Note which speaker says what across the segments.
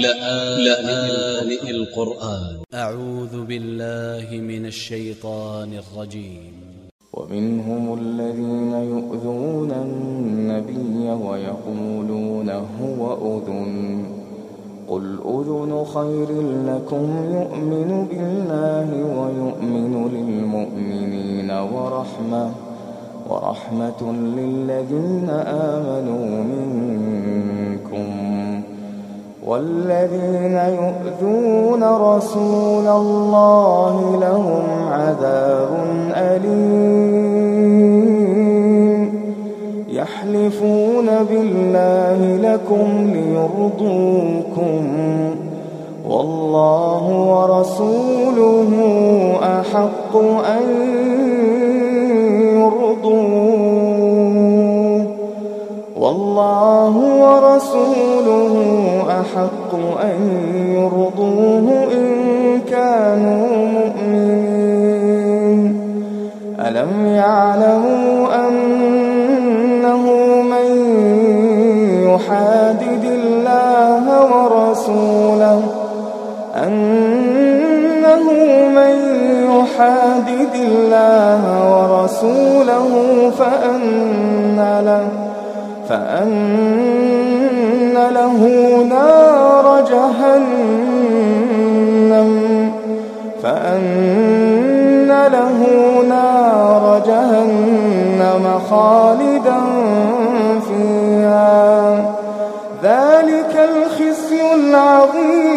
Speaker 1: لآن القرآن.
Speaker 2: أ ع و ذ ب ا ل ل ه من ا ل ش ي ط ا ن ا ل ج ي م
Speaker 3: ومنهم الذين يؤذون النبي ويقولون هو أذن. قل أذن خير لكم يؤمن بالله ويؤمن للمؤمنين ورحمة ورحمة للذين آمنوا منكم. والذين يؤذون رسول الله لهم عذاب أليم. يحلفون بالله لكم ليرضوكم. والله ورسوله أحق أن يرضوه. والله ورسوله أحق أن يرضوه إن كانوا مؤمنين. ألم يعلموا أنه من يحادد الله ورسوله؟ أنه من يحادد الله ورسوله فأن له فأن له نار جهنم. فأن له نار جهنم خالدا فيها. ذلك الخزي العظيم.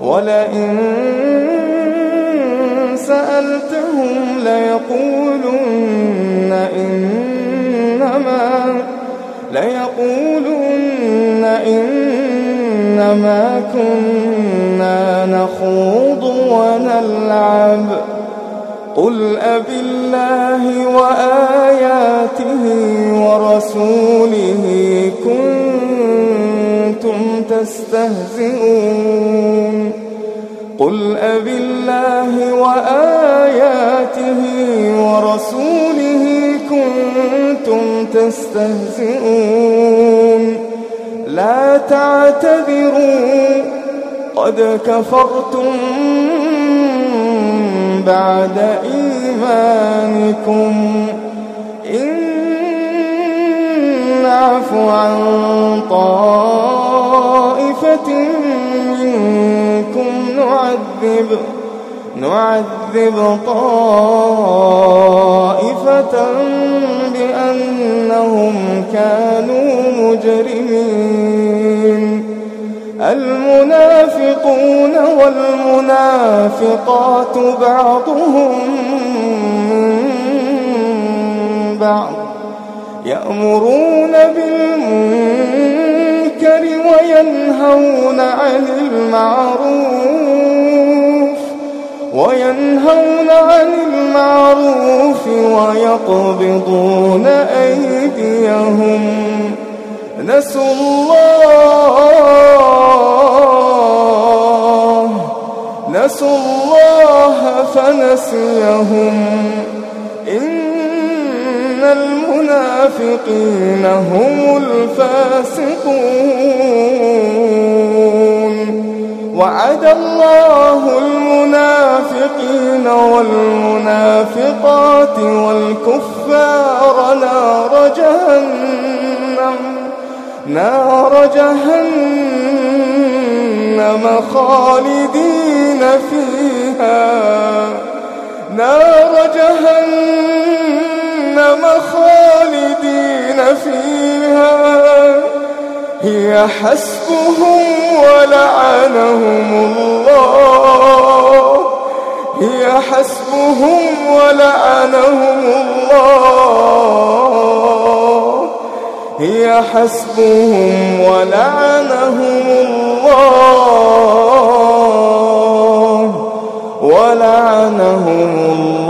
Speaker 3: ولئن سألتهم ليقولن إنما ليقولن إنما كنا نخوض ونلعب. قل أب الله وآياته ورسوله كنتم تستهزئون. قل أب الله وآياته ورسوله كنتم تستهزئون لا تعتذروا قد كفرتم بعد إيمانكم نعذب نعذب طائفة بأنهم كانوا مجرمين. المنافقون والمنافقات بعضهم بعض يأمرون بالمنكر وينهون عن المعروف. وينهون عن المعروف ويقبضون أيديهم. نسوا الله نسوا الله فنسيهم. إن المنافقين هم الفاسقون. وعد الله المنافقين والمنافقات والكفار نار جهنم نار جهنم خالدين فيها نار جهنم خالدين فيها. هي حسبهم ولعنهم الله. هي حسبهم ولعنهم الله. هي حسبهم ولعنهم الله. ولعنهم الله